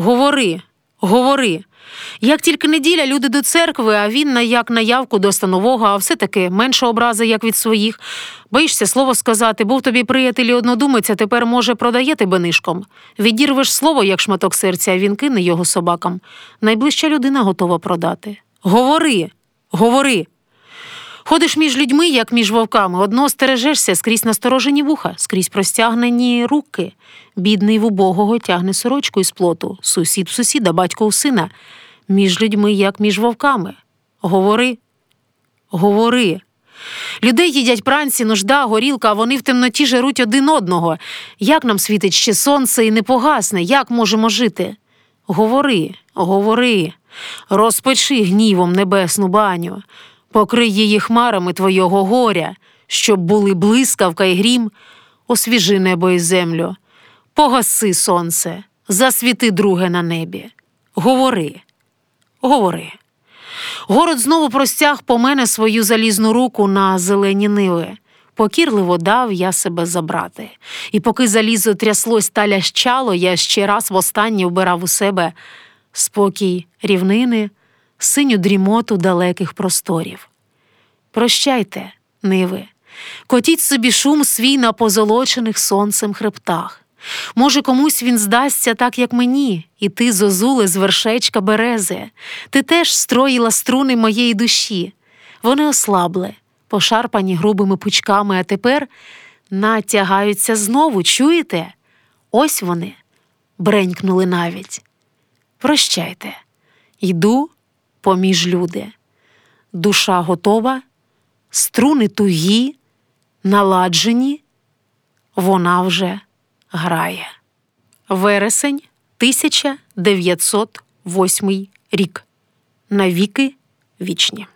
Говори, говори. Як тільки неділя, люди до церкви, а він на як на явку до станового, а все таки менше образи, як від своїх. Боїшся слово сказати, був тобі приятель і однодумець, а тепер, може, продає тебе нишком. Відірвеш слово, як шматок серця, а він кине його собакам. Найближча людина готова продати. Говори, говори. Ходиш між людьми, як між вовками, одно стережешся скрізь насторожені вуха, скрізь простягнені руки. Бідний в убогого тягне сорочку із плоту, сусід в сусіда, батько у сина. Між людьми, як між вовками. Говори, говори. Людей їдять пранці, нужда, горілка, а вони в темноті жеруть один одного. Як нам світить ще сонце і не погасне, як можемо жити? Говори, говори, розпечи гнівом небесну баню, покрий її хмарами твого горя, щоб були блискавка і грім, освіжи небо і землю, погаси сонце, засвіти друге на небі. Говори, говори. Город знову простяг по мене свою залізну руку на зелені ниви. Покірливо дав я себе забрати. І поки залізо тряслось та лящало, я ще раз востаннє вбирав у себе спокій рівнини, синю дрімоту далеких просторів. Прощайте, ниви, котіть собі шум свій на позолочених сонцем хребтах. Може, комусь він здасться так, як мені, і ти, зозуле, з вершечка берези. Ти теж строїла струни моєї душі. Вони ослабли, пошарпані грубими пучками, а тепер натягаються знову, чуєте? Ось вони бренькнули навіть. Прощайте, йду поміж люди. Душа готова, струни тугі, наладжені, вона вже грає. Вересень 1908 рік. Навіки вічні.